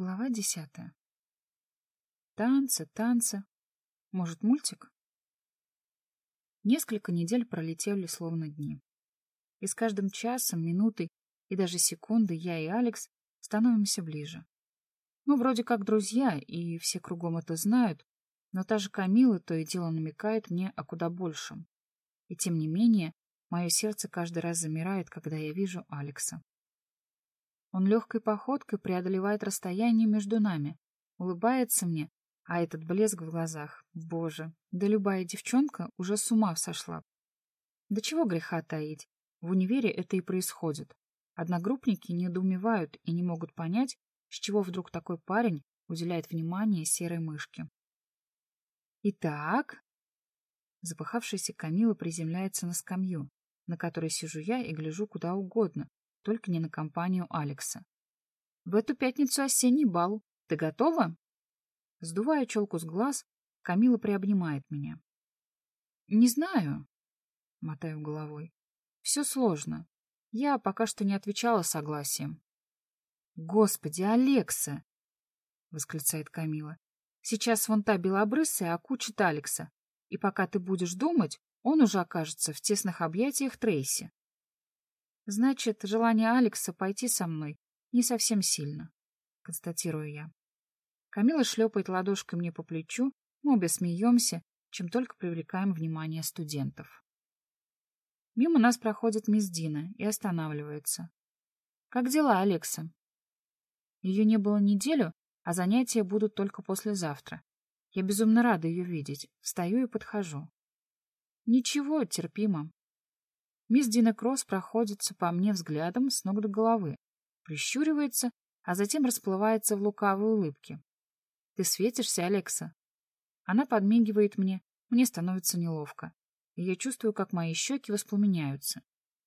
Глава десятая. Танцы, танцы. Может, мультик? Несколько недель пролетели словно дни. И с каждым часом, минутой и даже секундой я и Алекс становимся ближе. Мы вроде как друзья, и все кругом это знают, но та же Камила то и дело намекает мне о куда большем. И тем не менее, мое сердце каждый раз замирает, когда я вижу Алекса. Он легкой походкой преодолевает расстояние между нами, улыбается мне, а этот блеск в глазах, боже, да любая девчонка уже с ума сошла. Да чего греха таить, в универе это и происходит. Одногруппники недоумевают и не могут понять, с чего вдруг такой парень уделяет внимание серой мышке. «Итак...» Запыхавшаяся Камила приземляется на скамью, на которой сижу я и гляжу куда угодно, только не на компанию Алекса. В эту пятницу осенний бал. Ты готова? Сдувая челку с глаз, Камила приобнимает меня. Не знаю, мотаю головой. Все сложно. Я пока что не отвечала согласием. Господи, Алекса! восклицает Камила. Сейчас вон та белобрысая окучит Алекса, и пока ты будешь думать, он уже окажется в тесных объятиях Трейси. Значит, желание Алекса пойти со мной не совсем сильно, констатирую я. Камила шлепает ладошкой мне по плечу, мы обе смеемся, чем только привлекаем внимание студентов. Мимо нас проходит мисс Дина и останавливается. «Как дела, Алекса?» Ее не было неделю, а занятия будут только послезавтра. Я безумно рада ее видеть. Встаю и подхожу. Ничего, терпимо. Мисс Дина Кросс проходится по мне взглядом с ног до головы, прищуривается, а затем расплывается в лукавой улыбке. «Ты светишься, Алекса?» Она подмигивает мне, мне становится неловко, и я чувствую, как мои щеки воспламеняются.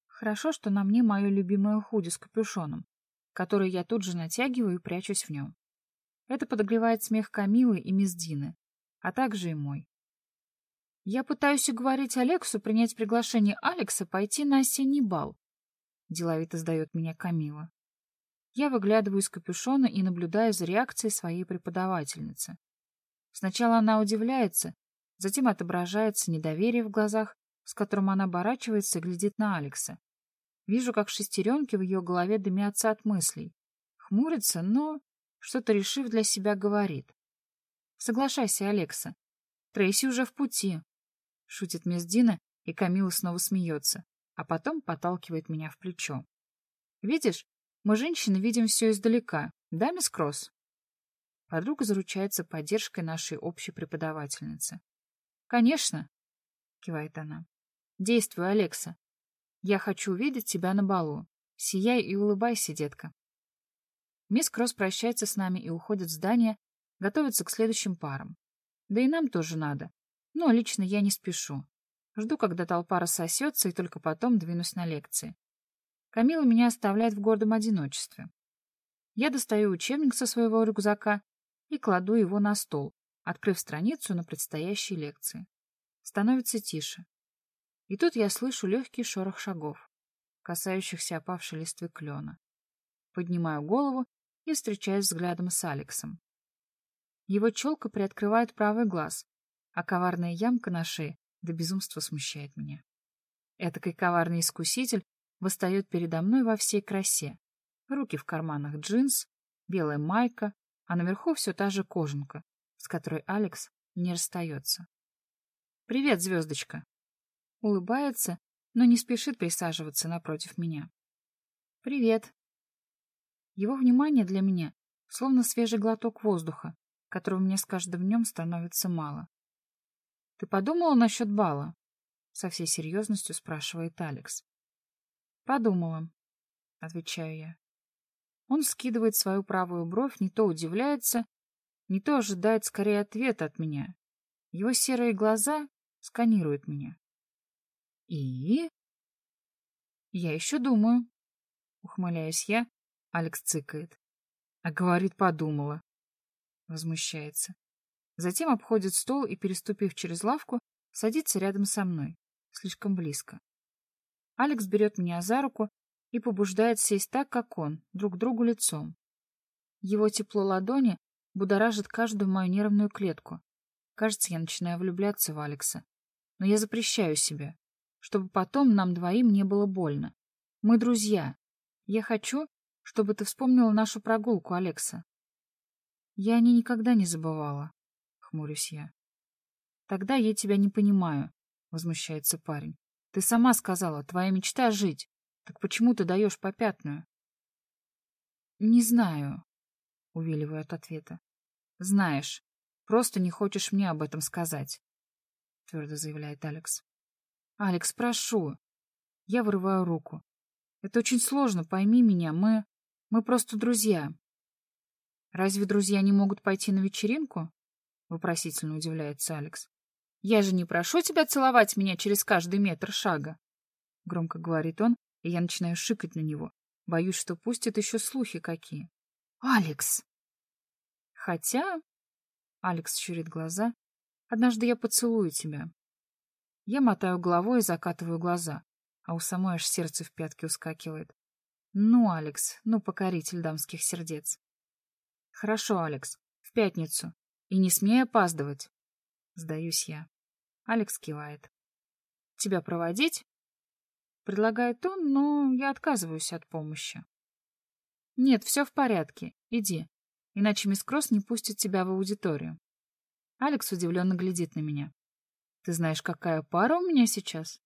Хорошо, что на мне мое любимое худи с капюшоном, который я тут же натягиваю и прячусь в нем. Это подогревает смех Камилы и мисс Дины, а также и мой. Я пытаюсь уговорить Алексу принять приглашение Алекса пойти на осенний бал. Деловито сдает меня Камила. Я выглядываю из капюшона и наблюдаю за реакцией своей преподавательницы. Сначала она удивляется, затем отображается недоверие в глазах, с которым она оборачивается и глядит на Алекса. Вижу, как шестеренки в ее голове дымятся от мыслей. Хмурится, но, что-то решив для себя, говорит. Соглашайся, Алекса. Трейси уже в пути. Шутит мисс Дина, и Камила снова смеется, а потом подталкивает меня в плечо. Видишь, мы, женщины, видим все издалека, да, мисс Кросс? Подруга заручается поддержкой нашей общей преподавательницы. «Конечно», — кивает она. «Действуй, Алекса. Я хочу увидеть тебя на балу. Сияй и улыбайся, детка». Мисс Кросс прощается с нами и уходит в здание, готовится к следующим парам. Да и нам тоже надо. Но лично я не спешу. Жду, когда толпа рассосется, и только потом двинусь на лекции. Камила меня оставляет в гордом одиночестве. Я достаю учебник со своего рюкзака и кладу его на стол, открыв страницу на предстоящей лекции. Становится тише. И тут я слышу легкий шорох шагов, касающихся опавшей листвы клена. Поднимаю голову и встречаюсь взглядом с Алексом. Его челка приоткрывает правый глаз, а коварная ямка на шее до безумства смущает меня. Этакой коварный искуситель восстает передо мной во всей красе. Руки в карманах джинс, белая майка, а наверху все та же кожанка, с которой Алекс не расстается. «Привет, звездочка!» Улыбается, но не спешит присаживаться напротив меня. «Привет!» Его внимание для меня словно свежий глоток воздуха, которого мне с каждым днем становится мало. Ты подумала насчет бала? Со всей серьезностью спрашивает Алекс. Подумала, отвечаю я. Он скидывает свою правую бровь, не то удивляется, не то ожидает скорее ответа от меня. Его серые глаза сканируют меня. И? Я еще думаю. Ухмыляюсь я, Алекс цыкает. А говорит, подумала. Возмущается. Затем обходит стол и, переступив через лавку, садится рядом со мной, слишком близко. Алекс берет меня за руку и побуждает сесть так, как он, друг другу лицом. Его тепло ладони будоражит каждую мою нервную клетку. Кажется, я начинаю влюбляться в Алекса. Но я запрещаю себе, чтобы потом нам двоим не было больно. Мы друзья. Я хочу, чтобы ты вспомнила нашу прогулку, Алекса. Я о ней никогда не забывала, — хмурюсь я. Тогда я тебя не понимаю, — возмущается парень. Ты сама сказала, твоя мечта — жить. Так почему ты даешь попятную? Не знаю, — увиливаю от ответа. Знаешь, просто не хочешь мне об этом сказать, — твердо заявляет Алекс. Алекс, прошу. Я вырываю руку. Это очень сложно, пойми меня, мы... мы просто друзья. Разве друзья не могут пойти на вечеринку? Вопросительно удивляется Алекс. Я же не прошу тебя целовать меня через каждый метр шага. Громко говорит он, и я начинаю шикать на него. Боюсь, что пустят еще слухи какие. Алекс! Хотя... Алекс щурит глаза. Однажды я поцелую тебя. Я мотаю головой и закатываю глаза а у самой аж сердце в пятки ускакивает. Ну, Алекс, ну, покоритель дамских сердец. Хорошо, Алекс, в пятницу. И не смей опаздывать. Сдаюсь я. Алекс кивает. Тебя проводить? Предлагает он, но я отказываюсь от помощи. Нет, все в порядке. Иди. Иначе мисс Кросс не пустит тебя в аудиторию. Алекс удивленно глядит на меня. Ты знаешь, какая пара у меня сейчас?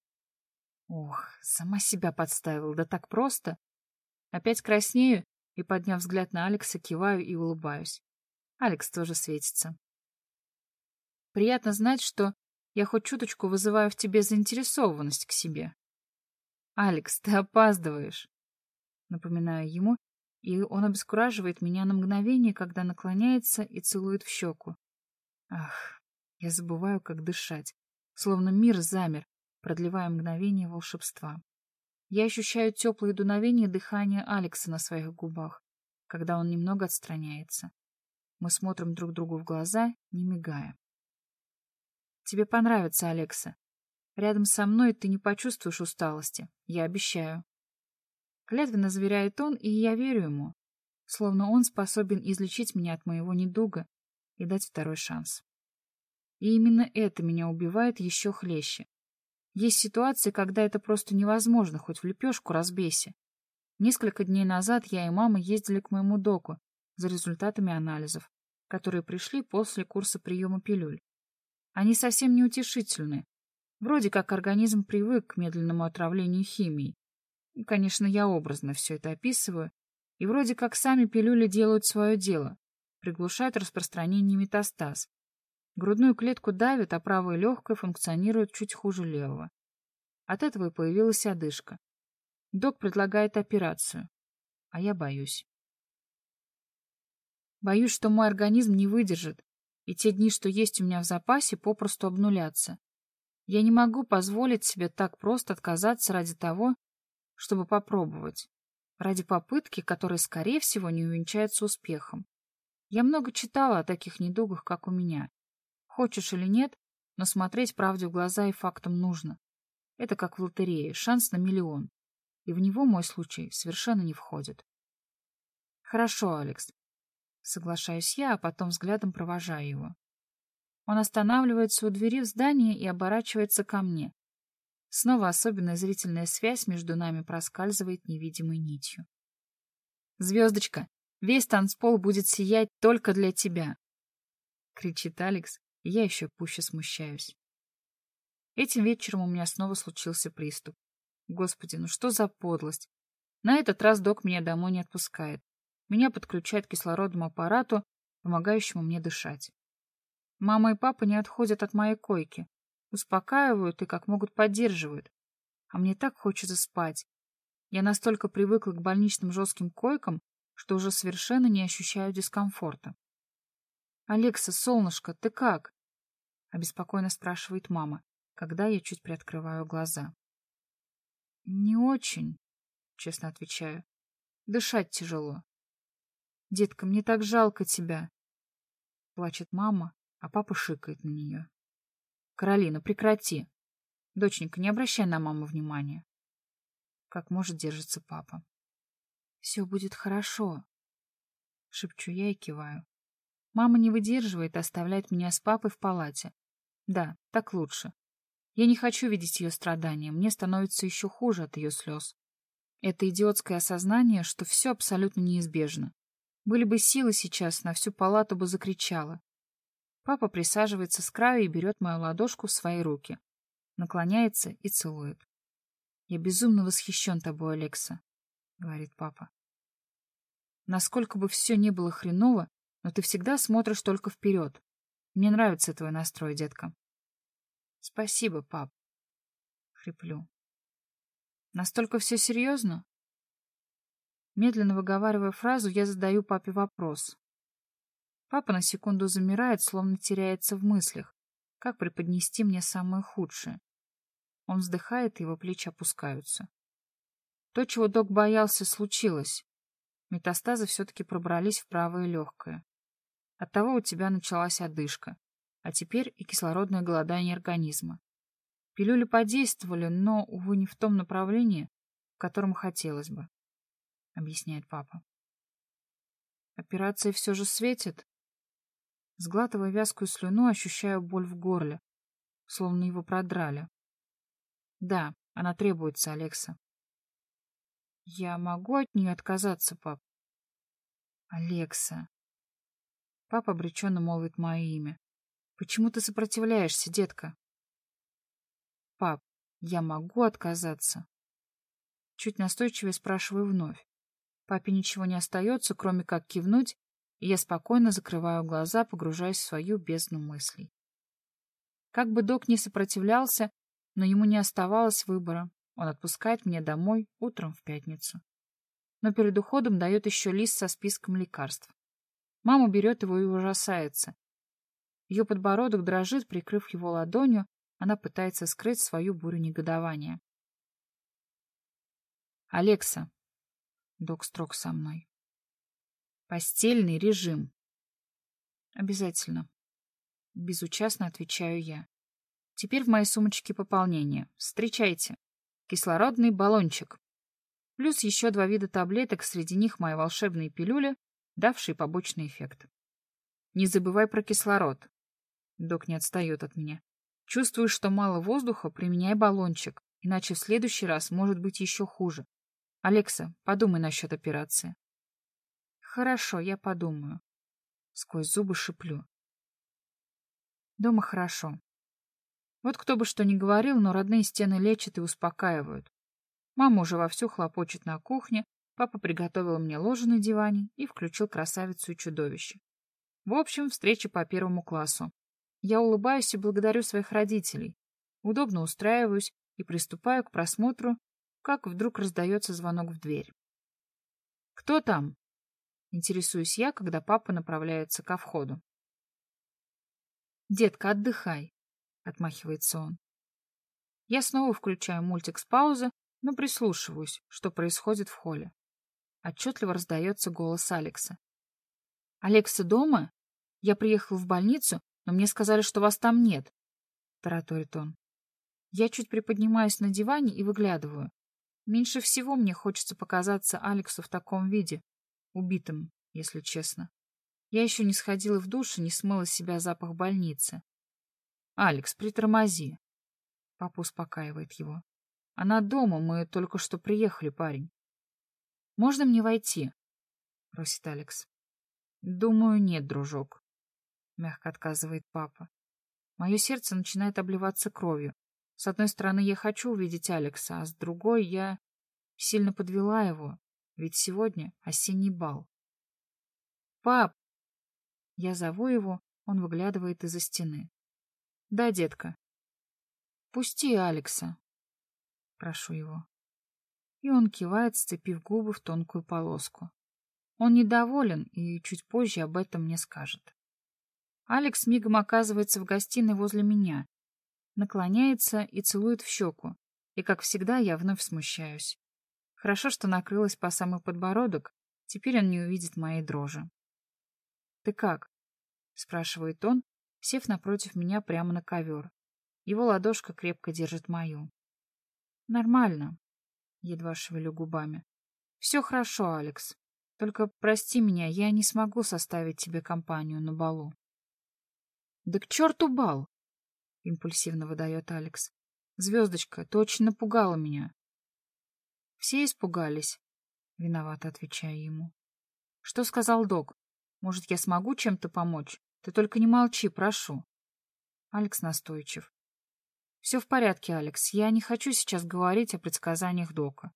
Ох, сама себя подставила, да так просто. Опять краснею и, подняв взгляд на Алекса, киваю и улыбаюсь. Алекс тоже светится. Приятно знать, что я хоть чуточку вызываю в тебе заинтересованность к себе. Алекс, ты опаздываешь. Напоминаю ему, и он обескураживает меня на мгновение, когда наклоняется и целует в щеку. Ах, я забываю, как дышать, словно мир замер, продлевая мгновение волшебства. Я ощущаю теплое дуновение дыхания Алекса на своих губах, когда он немного отстраняется. Мы смотрим друг другу в глаза, не мигая. Тебе понравится, Алекса. Рядом со мной ты не почувствуешь усталости, я обещаю. Клятвенно заверяет он, и я верю ему, словно он способен излечить меня от моего недуга и дать второй шанс. И именно это меня убивает еще хлеще. Есть ситуации, когда это просто невозможно, хоть в лепешку разбейся. Несколько дней назад я и мама ездили к моему доку за результатами анализов, которые пришли после курса приема пилюль. Они совсем неутешительны. Вроде как организм привык к медленному отравлению химией. Конечно, я образно все это описываю. И вроде как сами пилюли делают свое дело, приглушают распространение метастаз, Грудную клетку давит, а правое легкое функционирует чуть хуже левого. От этого и появилась одышка. Док предлагает операцию, а я боюсь. Боюсь, что мой организм не выдержит, и те дни, что есть у меня в запасе, попросту обнулятся. Я не могу позволить себе так просто отказаться ради того, чтобы попробовать. Ради попытки, которая, скорее всего, не увенчается успехом. Я много читала о таких недугах, как у меня. Хочешь или нет, но смотреть правде в глаза и фактам нужно. Это как в лотерее, шанс на миллион. И в него мой случай совершенно не входит. Хорошо, Алекс. Соглашаюсь я, а потом взглядом провожаю его. Он останавливается у двери в здании и оборачивается ко мне. Снова особенная зрительная связь между нами проскальзывает невидимой нитью. «Звездочка, весь танцпол будет сиять только для тебя!» — кричит Алекс, я еще пуще смущаюсь. Этим вечером у меня снова случился приступ. Господи, ну что за подлость? На этот раз док меня домой не отпускает. Меня подключают к кислородному аппарату, помогающему мне дышать. Мама и папа не отходят от моей койки, успокаивают и как могут поддерживают. А мне так хочется спать. Я настолько привыкла к больничным жестким койкам, что уже совершенно не ощущаю дискомфорта. «Алекса, солнышко, ты как?» обеспокоенно спрашивает мама, когда я чуть приоткрываю глаза. Не очень, честно отвечаю. Дышать тяжело. Детка, мне так жалко тебя. Плачет мама, а папа шикает на нее. Каролина, прекрати. Доченька, не обращай на маму внимания. Как может держится папа. Все будет хорошо. Шепчу я и киваю. Мама не выдерживает оставляет меня с папой в палате. Да, так лучше. Я не хочу видеть ее страдания, мне становится еще хуже от ее слез. Это идиотское осознание, что все абсолютно неизбежно. Были бы силы сейчас, на всю палату бы закричала. Папа присаживается с краю и берет мою ладошку в свои руки. Наклоняется и целует. «Я безумно восхищен тобой, Алекса», — говорит папа. «Насколько бы все ни было хреново, но ты всегда смотришь только вперед. Мне нравится твой настрой, детка». «Спасибо, пап», — хриплю. «Настолько все серьезно?» Медленно выговаривая фразу, я задаю папе вопрос. Папа на секунду замирает, словно теряется в мыслях. Как преподнести мне самое худшее? Он вздыхает, и его плечи опускаются. То, чего док боялся, случилось. Метастазы все-таки пробрались в правое легкое. Оттого у тебя началась одышка, а теперь и кислородное голодание организма. Пилюли подействовали, но, увы, не в том направлении, в котором хотелось бы, — объясняет папа. Операция все же светит. Сглатывая вязкую слюну, ощущаю боль в горле, словно его продрали. Да, она требуется, Алекса. Я могу от нее отказаться, пап? Алекса. Папа обреченно молвит мое имя. Почему ты сопротивляешься, детка? Пап, я могу отказаться? Чуть настойчивее спрашиваю вновь. Папе ничего не остается, кроме как кивнуть, и я спокойно закрываю глаза, погружаясь в свою бездну мыслей. Как бы док не сопротивлялся, но ему не оставалось выбора. Он отпускает меня домой утром в пятницу. Но перед уходом дает еще лист со списком лекарств. Мама берет его и ужасается. Ее подбородок дрожит, прикрыв его ладонью, она пытается скрыть свою бурю негодования. «Алекса», — док строг со мной, — «постельный режим». «Обязательно», — безучастно отвечаю я. Теперь в моей сумочке пополнение. Встречайте. Кислородный баллончик. Плюс еще два вида таблеток, среди них мои волшебные пилюли, давшие побочный эффект. Не забывай про кислород. Док не отстает от меня. Чувствуешь, что мало воздуха, применяй баллончик, иначе в следующий раз может быть еще хуже. Алекса, подумай насчет операции. Хорошо, я подумаю. Сквозь зубы шиплю. Дома хорошо. Вот кто бы что ни говорил, но родные стены лечат и успокаивают. Мама уже вовсю хлопочет на кухне, папа приготовил мне ложе на диване и включил красавицу и чудовище. В общем, встреча по первому классу. Я улыбаюсь и благодарю своих родителей. Удобно устраиваюсь и приступаю к просмотру, как вдруг раздается звонок в дверь. «Кто там?» — интересуюсь я, когда папа направляется ко входу. «Детка, отдыхай отмахивается он. Я снова включаю мультик с паузы, но прислушиваюсь, что происходит в холле. Отчетливо раздается голос Алекса. «Алекса дома? Я приехал в больницу, но мне сказали, что вас там нет», — тараторит он. Я чуть приподнимаюсь на диване и выглядываю. Меньше всего мне хочется показаться Алексу в таком виде, убитым, если честно. Я еще не сходила в душ и не смыла с себя запах больницы. «Алекс, притормози!» Папа успокаивает его. «Она дома, мы только что приехали, парень». «Можно мне войти?» — просит Алекс. «Думаю, нет, дружок», — мягко отказывает папа. Мое сердце начинает обливаться кровью. С одной стороны, я хочу увидеть Алекса, а с другой я сильно подвела его, ведь сегодня осенний бал. «Пап!» Я зову его, он выглядывает из-за стены. Да, детка. Пусти Алекса. Прошу его. И он кивает, сцепив губы в тонкую полоску. Он недоволен и чуть позже об этом мне скажет. Алекс мигом оказывается в гостиной возле меня, наклоняется и целует в щеку, и, как всегда, я вновь смущаюсь. Хорошо, что накрылась по самый подбородок, теперь он не увидит моей дрожи. «Ты как?» — спрашивает он, сев напротив меня прямо на ковер. Его ладошка крепко держит мою. «Нормально», — едва шевелю губами. «Все хорошо, Алекс. Только прости меня, я не смогу составить тебе компанию на балу. Да к черту бал! Импульсивно выдает Алекс. Звездочка, ты очень напугала меня. Все испугались. Виновато отвечаю ему. Что сказал док? Может, я смогу чем-то помочь? Ты только не молчи, прошу. Алекс настойчив. Все в порядке, Алекс. Я не хочу сейчас говорить о предсказаниях дока.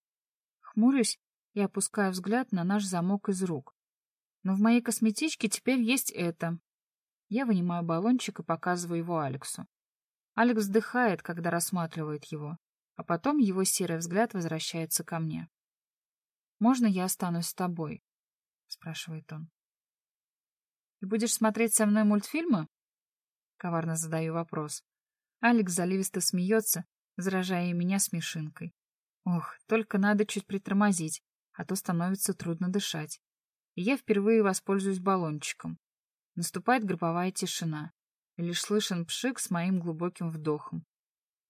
Хмурюсь и опускаю взгляд на наш замок из рук. Но в моей косметичке теперь есть это. Я вынимаю баллончик и показываю его Алексу. Алекс вздыхает, когда рассматривает его, а потом его серый взгляд возвращается ко мне. «Можно я останусь с тобой?» — спрашивает он. «И будешь смотреть со мной мультфильмы?» Коварно задаю вопрос. Алекс заливисто смеется, заражая меня смешинкой. Ох, только надо чуть притормозить, а то становится трудно дышать. И я впервые воспользуюсь баллончиком. Наступает групповая тишина. Лишь слышен пшик с моим глубоким вдохом.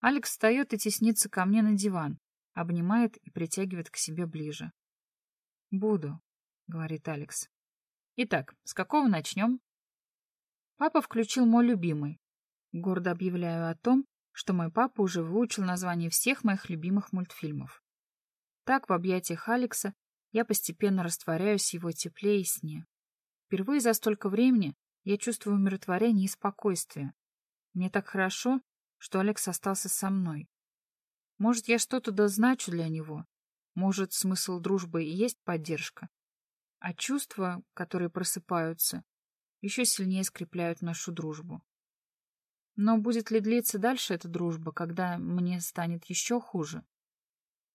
Алекс встает и теснится ко мне на диван, обнимает и притягивает к себе ближе. «Буду», — говорит Алекс. «Итак, с какого начнем?» Папа включил мой любимый. Гордо объявляю о том, что мой папа уже выучил название всех моих любимых мультфильмов. Так, в объятиях Алекса, я постепенно растворяюсь в его тепле и сне. Впервые за столько времени я чувствую умиротворение и спокойствие. Мне так хорошо, что Алекс остался со мной. Может, я что-то дозначу для него. Может, смысл дружбы и есть поддержка. А чувства, которые просыпаются, еще сильнее скрепляют нашу дружбу. Но будет ли длиться дальше эта дружба, когда мне станет еще хуже?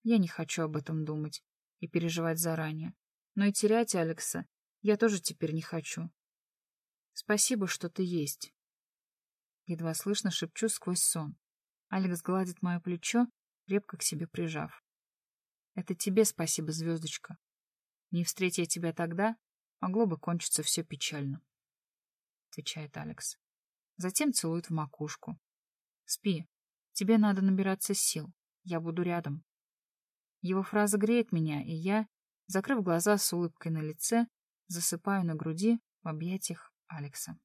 Я не хочу об этом думать и переживать заранее. Но и терять Алекса я тоже теперь не хочу. Спасибо, что ты есть. Едва слышно шепчу сквозь сон. Алекс гладит мое плечо, крепко к себе прижав. Это тебе спасибо, звездочка. Не встретя я тебя тогда, могло бы кончиться все печально. Отвечает Алекс. Затем целует в макушку. Спи. Тебе надо набираться сил. Я буду рядом. Его фраза греет меня, и я, закрыв глаза с улыбкой на лице, засыпаю на груди в объятиях Алекса.